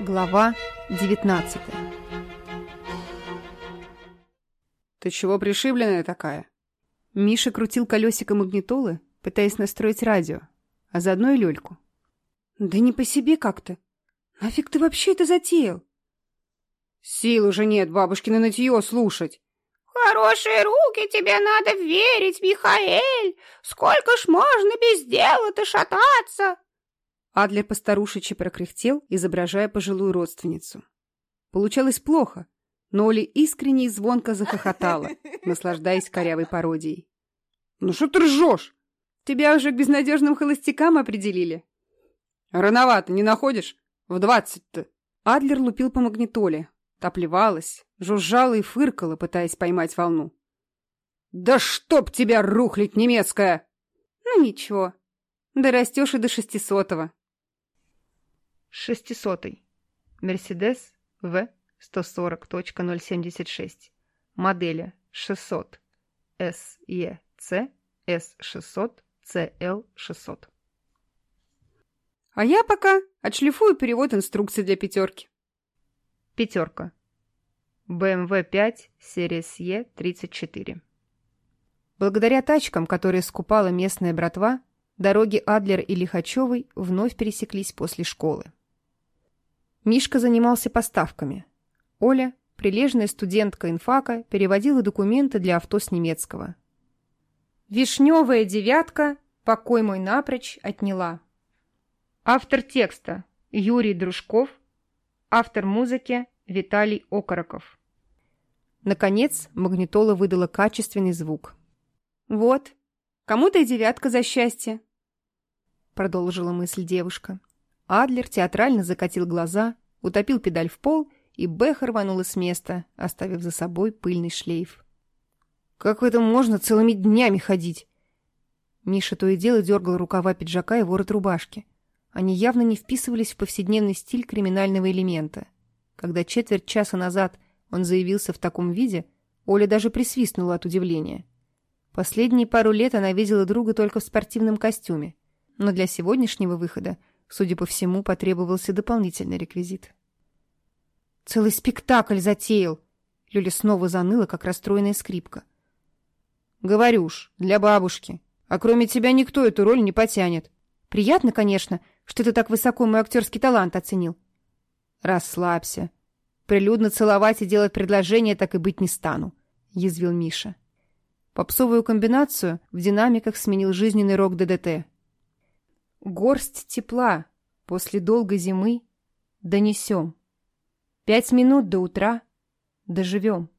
Глава 19 «Ты чего пришибленная такая?» Миша крутил колесико магнитолы, пытаясь настроить радио, а заодно и Лёльку. «Да не по себе как-то. Нафиг ты вообще это затеял?» «Сил уже нет бабушкино нытье слушать!» «Хорошие руки тебе надо верить, Михаэль! Сколько ж можно без дела-то шататься?» Адлер постарушечи прокряхтел, изображая пожилую родственницу. Получалось плохо, но Оля искренне и звонко захохотала, наслаждаясь корявой пародией. «Ну что ты ржешь? Тебя уже к безнадежным холостякам определили». «Рановато, не находишь? В двадцать-то!» Адлер лупил по магнитоле. Топлевалась, жужжала и фыркала, пытаясь поймать волну. «Да чтоб тебя рухлить немецкая!» «Ну ничего, дорастешь и до шестисотого», 600 Мерседес В 140.076 модели 600 SEC S600 CL600. А я пока отшлифую перевод инструкции для пятерки. Пятерка. BMW 5 серия SE 34. Благодаря тачкам, которые скупала местная братва, дороги Адлер и Лихачевой вновь пересеклись после школы. Мишка занимался поставками. Оля, прилежная студентка инфака, переводила документы для авто с немецкого. «Вишневая девятка» покой мой напрочь отняла. Автор текста – Юрий Дружков, автор музыки – Виталий Окороков. Наконец, магнитола выдала качественный звук. «Вот, кому-то и девятка за счастье», – продолжила мысль девушка. Адлер театрально закатил глаза, утопил педаль в пол, и Бэх рванула с места, оставив за собой пыльный шлейф. «Как в этом можно целыми днями ходить?» Миша то и дело дергал рукава пиджака и ворот рубашки. Они явно не вписывались в повседневный стиль криминального элемента. Когда четверть часа назад он заявился в таком виде, Оля даже присвистнула от удивления. Последние пару лет она видела друга только в спортивном костюме, но для сегодняшнего выхода Судя по всему, потребовался дополнительный реквизит. «Целый спектакль затеял!» Люля снова заныла, как расстроенная скрипка. «Говорю ж, для бабушки. А кроме тебя никто эту роль не потянет. Приятно, конечно, что ты так высоко мой актерский талант оценил». «Расслабься. Прилюдно целовать и делать предложение так и быть не стану», — язвил Миша. Попсовую комбинацию в динамиках сменил жизненный рок ДДТ горсть тепла после долгой зимы донесем. Пять минут до утра доживем.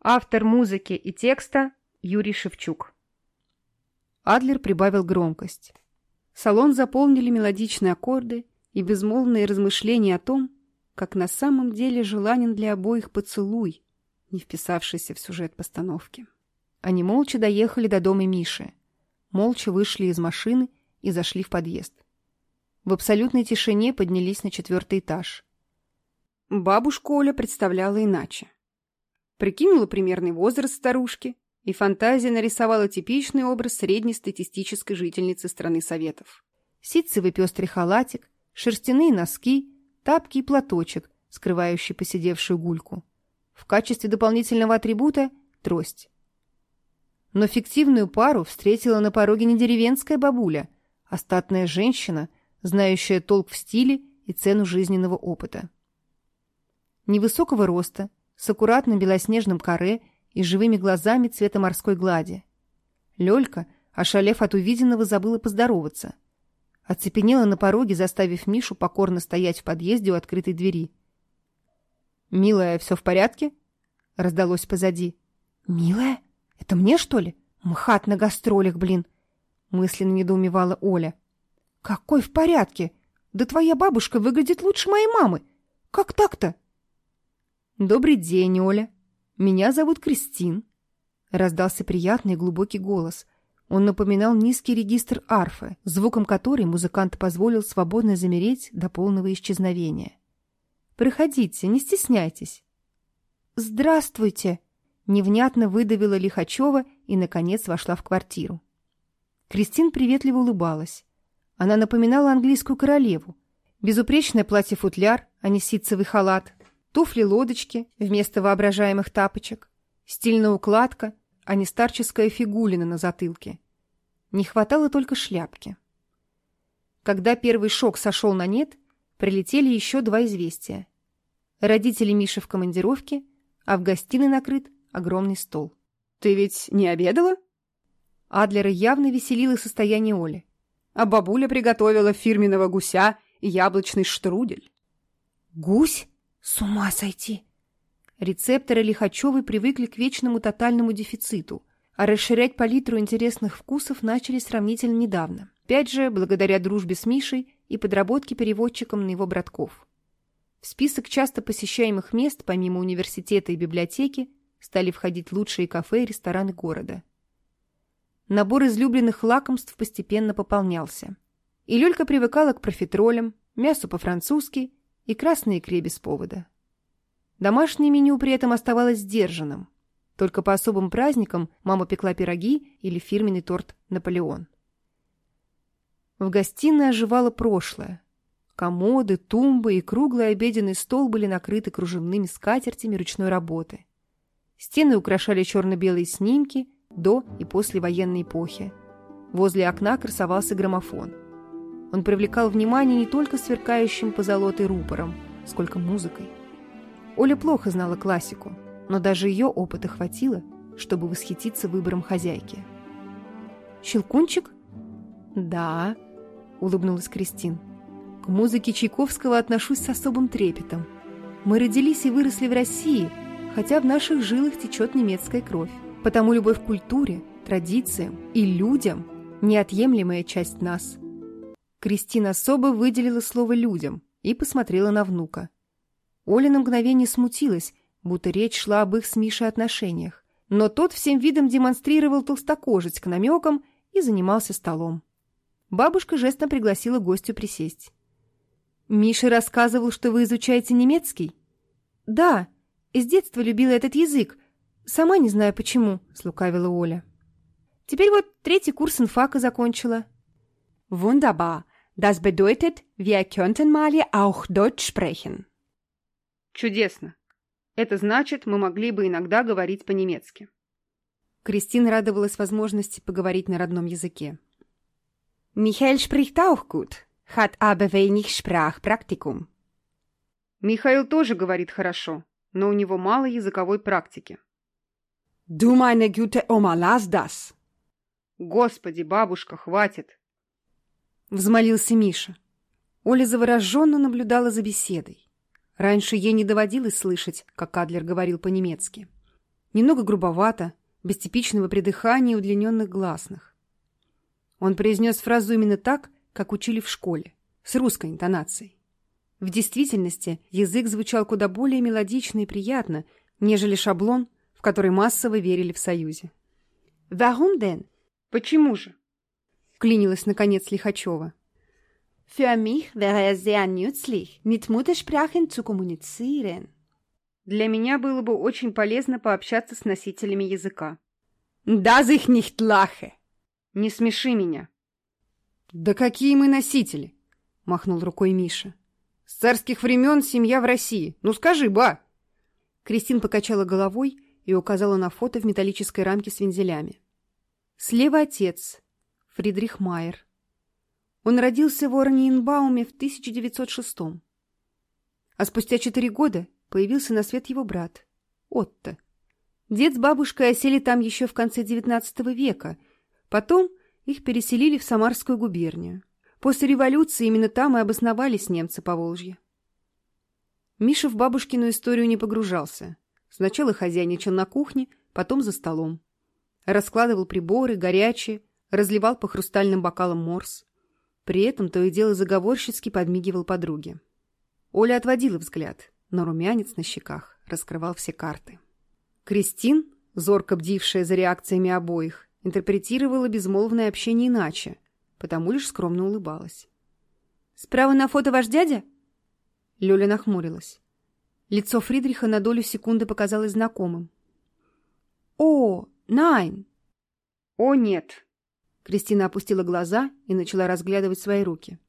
Автор музыки и текста Юрий Шевчук. Адлер прибавил громкость. Салон заполнили мелодичные аккорды и безмолвные размышления о том, как на самом деле желанен для обоих поцелуй, не вписавшийся в сюжет постановки. Они молча доехали до дома Миши, молча вышли из машины и зашли в подъезд. В абсолютной тишине поднялись на четвертый этаж. Бабушку Оля представляла иначе. Прикинула примерный возраст старушки, и фантазия нарисовала типичный образ среднестатистической жительницы страны Советов. Ситцевый пестрый халатик, шерстяные носки, тапки и платочек, скрывающий посидевшую гульку. В качестве дополнительного атрибута – трость. Но фиктивную пару встретила на пороге не деревенская бабуля – остатная женщина, знающая толк в стиле и цену жизненного опыта. Невысокого роста, с аккуратным белоснежным каре и живыми глазами цвета морской глади. Лёлька, ошалев от увиденного, забыла поздороваться. Оцепенела на пороге, заставив Мишу покорно стоять в подъезде у открытой двери. «Милая, всё в порядке?» — раздалось позади. «Милая? Это мне, что ли? Мхат на гастролях, блин!» мысленно недоумевала Оля. «Какой в порядке? Да твоя бабушка выглядит лучше моей мамы. Как так-то?» «Добрый день, Оля. Меня зовут Кристин», — раздался приятный глубокий голос. Он напоминал низкий регистр арфы, звуком которой музыкант позволил свободно замереть до полного исчезновения. «Проходите, не стесняйтесь». «Здравствуйте!» — невнятно выдавила Лихачева и, наконец, вошла в квартиру. Кристин приветливо улыбалась. Она напоминала английскую королеву. Безупречное платье-футляр, а не ситцевый халат, туфли-лодочки вместо воображаемых тапочек, стильная укладка, а не старческая фигулина на затылке. Не хватало только шляпки. Когда первый шок сошел на нет, прилетели еще два известия. Родители Миши в командировке, а в гостиной накрыт огромный стол. «Ты ведь не обедала?» Адлеры явно веселило состояние Оли. А бабуля приготовила фирменного гуся и яблочный штрудель. Гусь? С ума сойти! Рецепторы Лихачевой привыкли к вечному тотальному дефициту, а расширять палитру интересных вкусов начали сравнительно недавно. Опять же, благодаря дружбе с Мишей и подработке переводчиком на его братков. В список часто посещаемых мест, помимо университета и библиотеки, стали входить лучшие кафе и рестораны города – Набор излюбленных лакомств постепенно пополнялся. И Лёлька привыкала к профитролям, мясу по-французски и красной икре без повода. Домашнее меню при этом оставалось сдержанным. Только по особым праздникам мама пекла пироги или фирменный торт «Наполеон». В гостиной оживало прошлое. Комоды, тумбы и круглый обеденный стол были накрыты кружевными скатертями ручной работы. Стены украшали черно-белые снимки – до и после военной эпохи. Возле окна красовался граммофон. Он привлекал внимание не только сверкающим позолотой рупором, сколько музыкой. Оля плохо знала классику, но даже ее опыта хватило, чтобы восхититься выбором хозяйки. «Щелкунчик?» «Да», — улыбнулась Кристин. «К музыке Чайковского отношусь с особым трепетом. Мы родились и выросли в России, хотя в наших жилах течет немецкая кровь. Потому любовь к культуре, традициям и людям – неотъемлемая часть нас. Кристина особо выделила слово «людям» и посмотрела на внука. Оля на мгновение смутилась, будто речь шла об их с Мишей отношениях. Но тот всем видом демонстрировал толстокожесть к намекам и занимался столом. Бабушка жестно пригласила гостю присесть. «Миша рассказывал, что вы изучаете немецкий?» «Да, с детства любила этот язык, «Сама не знаю почему», — слукавила Оля. «Теперь вот третий курс инфака закончила». «Вундаба! Das bedeutet, wir könnten mal auch Deutsch sprechen». «Чудесно! Это значит, мы могли бы иногда говорить по-немецки». Кристина радовалась возможности поговорить на родном языке. «Михаил spricht auch gut, hat aber wenig Sprachpraktikum». «Михаил тоже говорит хорошо, но у него мало языковой практики», Думай не гюте о лаз дас. Господи, бабушка, хватит. Взмолился Миша. Оля завороженно наблюдала за беседой. Раньше ей не доводилось слышать, как Адлер говорил по-немецки. Немного грубовато, без типичного придыхания и удлиненных гласных. Он произнес фразу именно так, как учили в школе, с русской интонацией. В действительности язык звучал куда более мелодично и приятно, нежели шаблон – в которой массово верили в Союзе. «Вагум, Дэн?» «Почему же?» — клинилась, наконец, Лихачева. «Für мих wäre es sehr nützlich, mit Muttersprachen zu kommunizieren». «Для меня было бы очень полезно пообщаться с носителями языка». Да ich nicht lache!» «Не смеши меня!» «Да какие мы носители!» — махнул рукой Миша. «С царских времен семья в России. Ну скажи, ба!» Кристин покачала головой и указала на фото в металлической рамке с вензелями. Слева отец, Фридрих Майер. Он родился в Орниенбауме в 1906 А спустя четыре года появился на свет его брат, Отто. Дед с бабушкой осели там еще в конце XIX века. Потом их переселили в Самарскую губернию. После революции именно там и обосновались немцы по Волжье. Миша в бабушкину историю не погружался – Сначала хозяйничал на кухне, потом за столом. Раскладывал приборы, горячие, разливал по хрустальным бокалам морс. При этом то и дело заговорщицки подмигивал подруге. Оля отводила взгляд, но румянец на щеках раскрывал все карты. Кристин, зорко бдившая за реакциями обоих, интерпретировала безмолвное общение иначе, потому лишь скромно улыбалась. «Справа на фото ваш дядя?» Лёля нахмурилась. Лицо Фридриха на долю секунды показалось знакомым. «О, Найн!» «О, нет!» Кристина опустила глаза и начала разглядывать свои руки.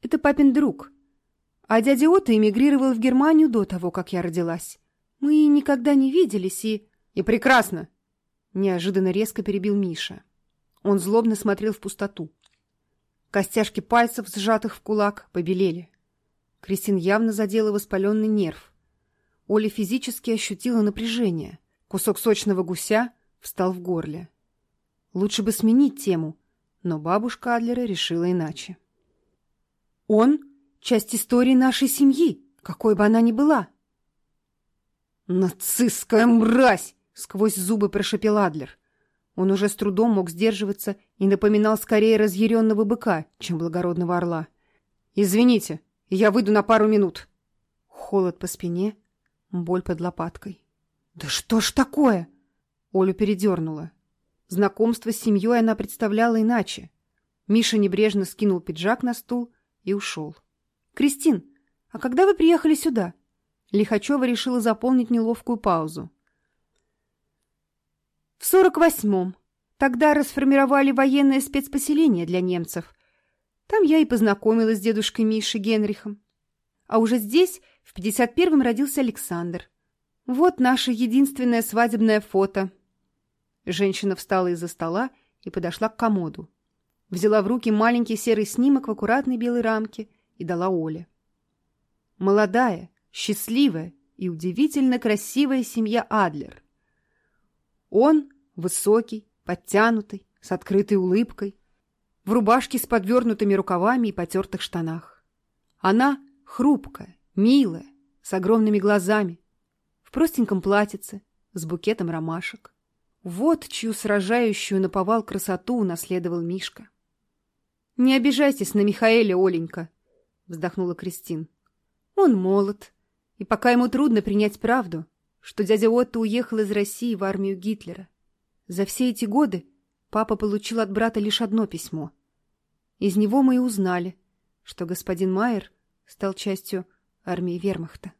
«Это папин друг. А дядя Ота эмигрировал в Германию до того, как я родилась. Мы никогда не виделись и...» «И прекрасно!» Неожиданно резко перебил Миша. Он злобно смотрел в пустоту. Костяшки пальцев, сжатых в кулак, побелели. Кристин явно задела воспаленный нерв. Оля физически ощутила напряжение. Кусок сочного гуся встал в горле. Лучше бы сменить тему, но бабушка Адлера решила иначе. «Он — часть истории нашей семьи, какой бы она ни была!» «Нацистская мразь!» — сквозь зубы прошепел Адлер. Он уже с трудом мог сдерживаться и напоминал скорее разъяренного быка, чем благородного орла. «Извините, я выйду на пару минут. Холод по спине, боль под лопаткой. Да что ж такое? Олю передернула. Знакомство с семьей она представляла иначе. Миша небрежно скинул пиджак на стул и ушел. «Кристин, а когда вы приехали сюда?» Лихачева решила заполнить неловкую паузу. «В сорок восьмом. Тогда расформировали военное спецпоселение для немцев. Там я и познакомилась с дедушкой Мишей Генрихом. А уже здесь, в 51-м, родился Александр. Вот наше единственное свадебное фото. Женщина встала из-за стола и подошла к комоду. Взяла в руки маленький серый снимок в аккуратной белой рамке и дала Оле. Молодая, счастливая и удивительно красивая семья Адлер. Он высокий, подтянутый, с открытой улыбкой, в рубашке с подвернутыми рукавами и потертых штанах. Она хрупкая, милая, с огромными глазами, в простеньком платьице, с букетом ромашек. Вот чью сражающую наповал красоту унаследовал Мишка. — Не обижайтесь на Михаэля, Оленька, — вздохнула Кристин. — Он молод, и пока ему трудно принять правду, что дядя Отто уехал из России в армию Гитлера. За все эти годы папа получил от брата лишь одно письмо — из него мы и узнали, что господин Майер стал частью армии вермахта.